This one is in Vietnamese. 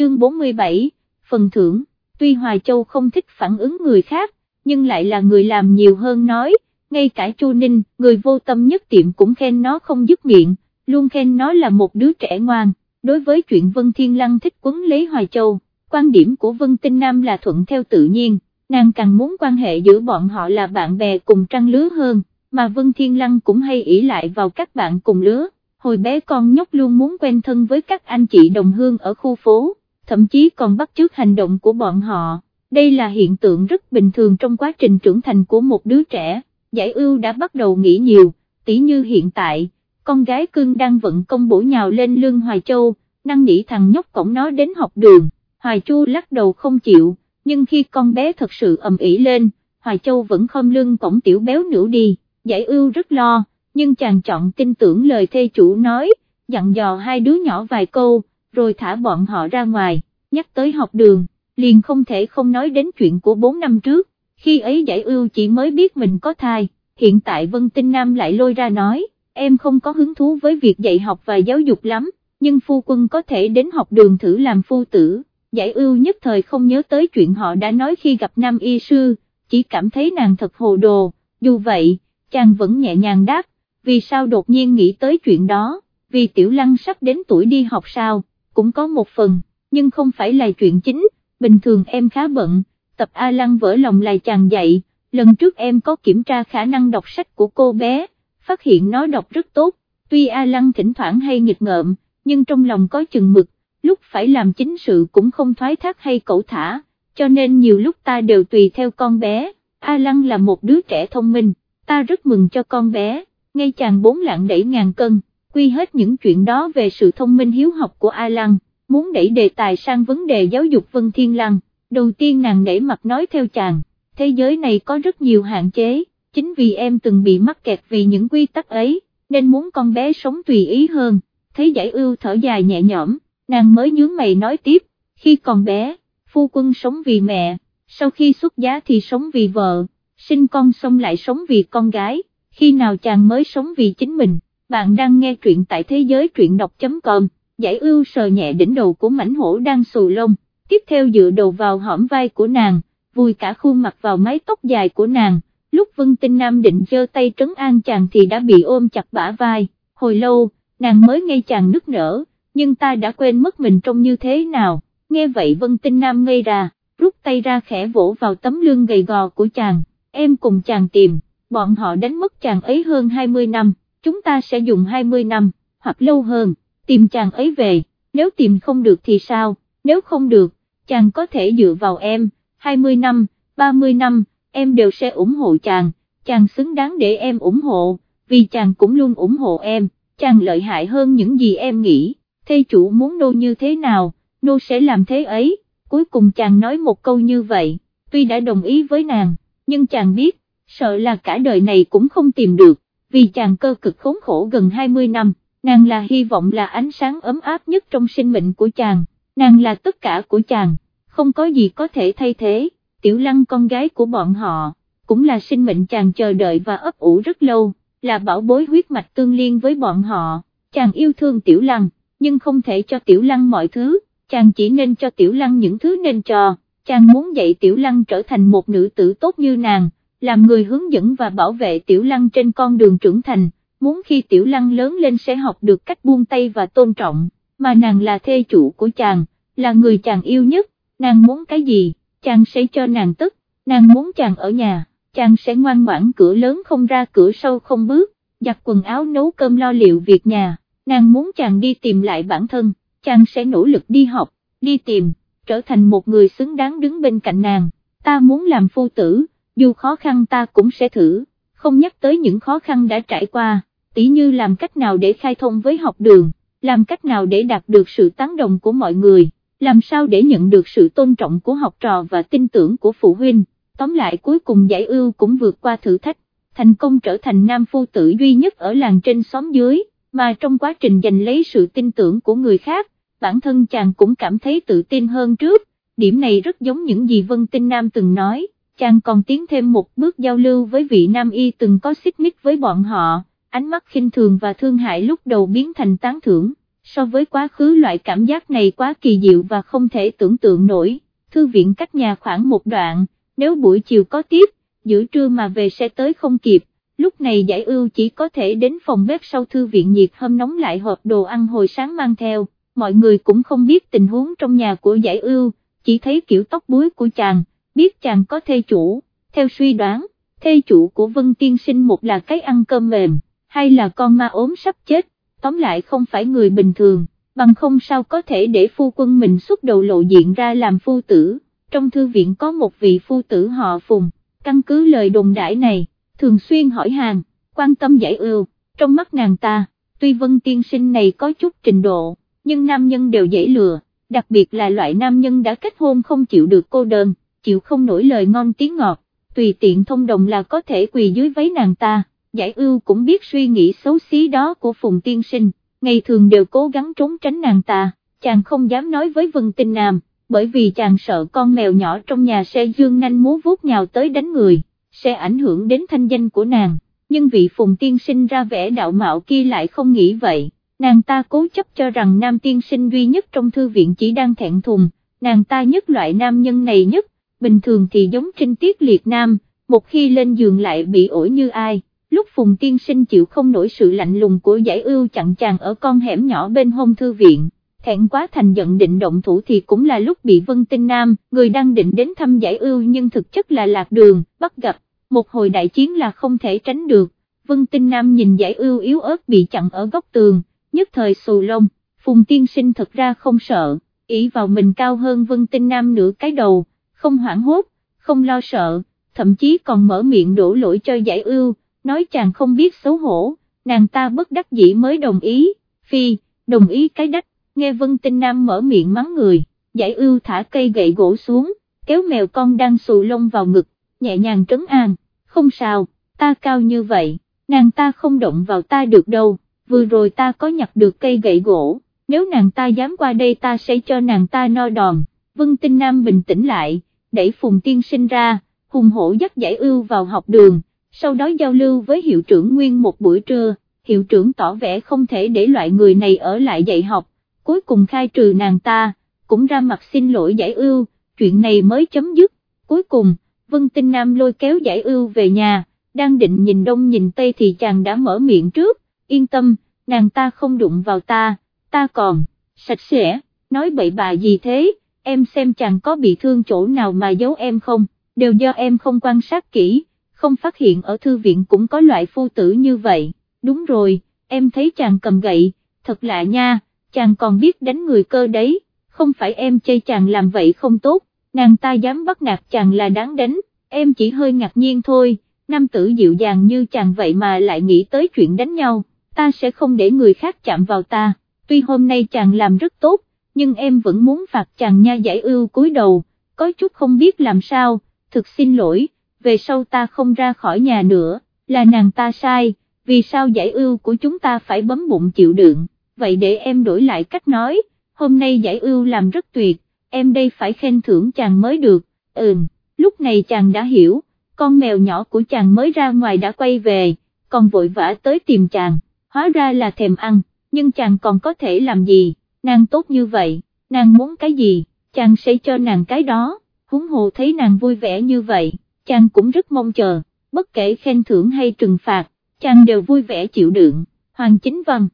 chương 47, phần thưởng, tuy Hoài Châu không thích phản ứng người khác, nhưng lại là người làm nhiều hơn nói, ngay cả Chu Ninh, người vô tâm nhất tiệm cũng khen nó không dứt miệng, luôn khen nó là một đứa trẻ ngoan, đối với chuyện Vân Thiên Lăng thích quấn lấy Hoài Châu, quan điểm của Vân Tinh Nam là thuận theo tự nhiên, nàng càng muốn quan hệ giữa bọn họ là bạn bè cùng trăng lứa hơn, mà Vân Thiên Lăng cũng hay ỷ lại vào các bạn cùng lứa, hồi bé con nhóc luôn muốn quen thân với các anh chị đồng hương ở khu phố, thậm chí còn bắt chước hành động của bọn họ, đây là hiện tượng rất bình thường trong quá trình trưởng thành của một đứa trẻ, giải ưu đã bắt đầu nghĩ nhiều, tỉ như hiện tại, con gái cưng đang vận công bổ nhào lên lưng Hoài Châu, năng nỉ thằng nhóc cổng nó đến học đường, Hoài Chu lắc đầu không chịu, nhưng khi con bé thật sự ầm ĩ lên, Hoài Châu vẫn không lưng cổng tiểu béo nữ đi, giải ưu rất lo, nhưng chàng chọn tin tưởng lời thê chủ nói, dặn dò hai đứa nhỏ vài câu, rồi thả bọn họ ra ngoài, nhắc tới học đường, liền không thể không nói đến chuyện của 4 năm trước, khi ấy giải ưu chỉ mới biết mình có thai, hiện tại Vân Tinh Nam lại lôi ra nói, em không có hứng thú với việc dạy học và giáo dục lắm, nhưng phu quân có thể đến học đường thử làm phu tử, giải ưu nhất thời không nhớ tới chuyện họ đã nói khi gặp nam y sư, chỉ cảm thấy nàng thật hồ đồ, dù vậy, chàng vẫn nhẹ nhàng đáp, vì sao đột nhiên nghĩ tới chuyện đó, vì tiểu lăng sắp đến tuổi đi học sao, cũng có một phần, nhưng không phải là chuyện chính, bình thường em khá bận, tập A lăng vỡ lòng lại chàng dậy. lần trước em có kiểm tra khả năng đọc sách của cô bé, phát hiện nó đọc rất tốt, tuy A lăng thỉnh thoảng hay nghịch ngợm, nhưng trong lòng có chừng mực, lúc phải làm chính sự cũng không thoái thác hay cẩu thả, cho nên nhiều lúc ta đều tùy theo con bé, A lăng là một đứa trẻ thông minh, ta rất mừng cho con bé ngay chàng bốn lạng đẩy ngàn cân, quy hết những chuyện đó về sự thông minh hiếu học của A Lăng, muốn đẩy đề tài sang vấn đề giáo dục Vân Thiên Lăng, đầu tiên nàng để mặt nói theo chàng, thế giới này có rất nhiều hạn chế, chính vì em từng bị mắc kẹt vì những quy tắc ấy, nên muốn con bé sống tùy ý hơn, thấy giải ưu thở dài nhẹ nhõm, nàng mới nhướng mày nói tiếp, khi còn bé, phu quân sống vì mẹ, sau khi xuất giá thì sống vì vợ, sinh con xong lại sống vì con gái khi nào chàng mới sống vì chính mình, bạn đang nghe truyện tại thế giới truyện đọc.com, giải ưu sờ nhẹ đỉnh đầu của mảnh hổ đang xù lông, tiếp theo dựa đầu vào hõm vai của nàng, vùi cả khuôn mặt vào mái tóc dài của nàng, lúc Vân Tinh Nam định giơ tay trấn an chàng thì đã bị ôm chặt bả vai, hồi lâu, nàng mới nghe chàng nức nở, nhưng ta đã quên mất mình trông như thế nào, nghe vậy Vân Tinh Nam ngây ra, rút tay ra khẽ vỗ vào tấm lưng gầy gò của chàng, em cùng chàng tìm bọn họ đánh mất chàng ấy hơn 20 năm, chúng ta sẽ dùng 20 năm, hoặc lâu hơn, tìm chàng ấy về, nếu tìm không được thì sao, nếu không được, chàng có thể dựa vào em, 20 năm, 30 năm, em đều sẽ ủng hộ chàng, chàng xứng đáng để em ủng hộ, vì chàng cũng luôn ủng hộ em, chàng lợi hại hơn những gì em nghĩ, thê chủ muốn nô như thế nào, nô sẽ làm thế ấy, cuối cùng chàng nói một câu như vậy, tuy đã đồng ý với nàng, nhưng chàng biết, sợ là cả đời này cũng không tìm được, vì chàng cơ cực khốn khổ gần 20 năm, nàng là hy vọng là ánh sáng ấm áp nhất trong sinh mệnh của chàng, nàng là tất cả của chàng, không có gì có thể thay thế, tiểu lăng con gái của bọn họ, cũng là sinh mệnh chàng chờ đợi và ấp ủ rất lâu, là bảo bối huyết mạch tương liên với bọn họ, chàng yêu thương tiểu lăng, nhưng không thể cho tiểu lăng mọi thứ, chàng chỉ nên cho tiểu lăng những thứ nên cho, chàng muốn dạy tiểu lăng trở thành một nữ tử tốt như nàng làm người hướng dẫn và bảo vệ Tiểu Lăng trên con đường trưởng thành, muốn khi Tiểu Lăng lớn lên sẽ học được cách buông tay và tôn trọng, mà nàng là thê chủ của chàng, là người chàng yêu nhất, nàng muốn cái gì, chàng sẽ cho nàng tức, nàng muốn chàng ở nhà, chàng sẽ ngoan ngoãn cửa lớn không ra cửa sâu không bước, giặt quần áo nấu cơm lo liệu việc nhà, nàng muốn chàng đi tìm lại bản thân, chàng sẽ nỗ lực đi học, đi tìm, trở thành một người xứng đáng đứng bên cạnh nàng, ta muốn làm phu tử dù khó khăn ta cũng sẽ thử, không nhắc tới những khó khăn đã trải qua, tỉ như làm cách nào để khai thông với học đường, làm cách nào để đạt được sự tán đồng của mọi người, làm sao để nhận được sự tôn trọng của học trò và tin tưởng của phụ huynh, tóm lại cuối cùng giải ưu cũng vượt qua thử thách, thành công trở thành nam phu tử duy nhất ở làng trên xóm dưới, mà trong quá trình giành lấy sự tin tưởng của người khác, bản thân chàng cũng cảm thấy tự tin hơn trước, điểm này rất giống những gì Vân Tinh Nam từng nói chàng còn tiến thêm một bước giao lưu với vị nam y từng có xích mích với bọn họ, ánh mắt khinh thường và thương hại lúc đầu biến thành tán thưởng, so với quá khứ loại cảm giác này quá kỳ diệu và không thể tưởng tượng nổi, thư viện cách nhà khoảng một đoạn, nếu buổi chiều có tiếp, giữa trưa mà về sẽ tới không kịp, lúc này giải ưu chỉ có thể đến phòng bếp sau thư viện nhiệt hâm nóng lại hộp đồ ăn hồi sáng mang theo, mọi người cũng không biết tình huống trong nhà của giải ưu, chỉ thấy kiểu tóc búi của chàng, biết chàng có thê chủ, theo suy đoán, thê chủ của Vân Tiên Sinh một là cái ăn cơm mềm, hay là con ma ốm sắp chết, tóm lại không phải người bình thường, bằng không sao có thể để phu quân mình xuất đầu lộ diện ra làm phu tử, trong thư viện có một vị phu tử họ Phùng, căn cứ lời đồn đại này, thường xuyên hỏi hàng, quan tâm giải ưu, trong mắt nàng ta, tuy Vân Tiên Sinh này có chút trình độ, nhưng nam nhân đều dễ lừa, đặc biệt là loại nam nhân đã kết hôn không chịu được cô đơn, chịu không nổi lời ngon tiếng ngọt, tùy tiện thông đồng là có thể quỳ dưới váy nàng ta, giải ưu cũng biết suy nghĩ xấu xí đó của Phùng Tiên Sinh, ngày thường đều cố gắng trốn tránh nàng ta, chàng không dám nói với Vân Tinh Nam, bởi vì chàng sợ con mèo nhỏ trong nhà sẽ dương nanh múa vuốt nhào tới đánh người, sẽ ảnh hưởng đến thanh danh của nàng, nhưng vị Phùng Tiên Sinh ra vẻ đạo mạo kia lại không nghĩ vậy nàng ta cố chấp cho rằng nam tiên sinh duy nhất trong thư viện chỉ đang thẹn thùng, nàng ta nhất loại nam nhân này nhất, bình thường thì giống trinh tiết liệt nam, một khi lên giường lại bị ổi như ai, lúc phùng tiên sinh chịu không nổi sự lạnh lùng của giải ưu chặn chàng ở con hẻm nhỏ bên hông thư viện. Thẹn quá thành giận định động thủ thì cũng là lúc bị Vân Tinh Nam, người đang định đến thăm giải ưu nhưng thực chất là lạc đường, bắt gặp, một hồi đại chiến là không thể tránh được, Vân Tinh Nam nhìn giải ưu yếu ớt bị chặn ở góc tường, nhất thời xù lông, Phùng Tiên Sinh thật ra không sợ, ý vào mình cao hơn Vân Tinh Nam nửa cái đầu, không hoảng hốt, không lo sợ, thậm chí còn mở miệng đổ lỗi cho giải ưu, nói chàng không biết xấu hổ, nàng ta bất đắc dĩ mới đồng ý, phi, đồng ý cái đách, nghe Vân Tinh Nam mở miệng mắng người, giải ưu thả cây gậy gỗ xuống, kéo mèo con đang xù lông vào ngực, nhẹ nhàng trấn an, không sao, ta cao như vậy, nàng ta không động vào ta được đâu vừa rồi ta có nhặt được cây gậy gỗ, nếu nàng ta dám qua đây ta sẽ cho nàng ta no đòn, Vân Tinh Nam bình tĩnh lại, đẩy Phùng Tiên sinh ra, hùng hổ dắt giải ưu vào học đường, sau đó giao lưu với hiệu trưởng nguyên một buổi trưa, hiệu trưởng tỏ vẻ không thể để loại người này ở lại dạy học, cuối cùng khai trừ nàng ta, cũng ra mặt xin lỗi giải ưu, chuyện này mới chấm dứt, cuối cùng, Vân Tinh Nam lôi kéo giải ưu về nhà, đang định nhìn đông nhìn tây thì chàng đã mở miệng trước, yên tâm, nàng ta không đụng vào ta, ta còn, sạch sẽ, nói bậy bà gì thế, em xem chàng có bị thương chỗ nào mà giấu em không, đều do em không quan sát kỹ, không phát hiện ở thư viện cũng có loại phu tử như vậy, đúng rồi, em thấy chàng cầm gậy, thật lạ nha, chàng còn biết đánh người cơ đấy, không phải em chê chàng làm vậy không tốt, nàng ta dám bắt nạt chàng là đáng đánh, em chỉ hơi ngạc nhiên thôi, nam tử dịu dàng như chàng vậy mà lại nghĩ tới chuyện đánh nhau ta sẽ không để người khác chạm vào ta, tuy hôm nay chàng làm rất tốt, nhưng em vẫn muốn phạt chàng nha giải ưu cúi đầu, có chút không biết làm sao, thực xin lỗi, về sau ta không ra khỏi nhà nữa, là nàng ta sai, vì sao giải ưu của chúng ta phải bấm bụng chịu đựng, vậy để em đổi lại cách nói, hôm nay giải ưu làm rất tuyệt, em đây phải khen thưởng chàng mới được, ừm, lúc này chàng đã hiểu, con mèo nhỏ của chàng mới ra ngoài đã quay về, còn vội vã tới tìm chàng hóa ra là thèm ăn, nhưng chàng còn có thể làm gì, nàng tốt như vậy, nàng muốn cái gì, chàng sẽ cho nàng cái đó, huống hồ thấy nàng vui vẻ như vậy, chàng cũng rất mong chờ, bất kể khen thưởng hay trừng phạt, chàng đều vui vẻ chịu đựng, Hoàng Chính Văn.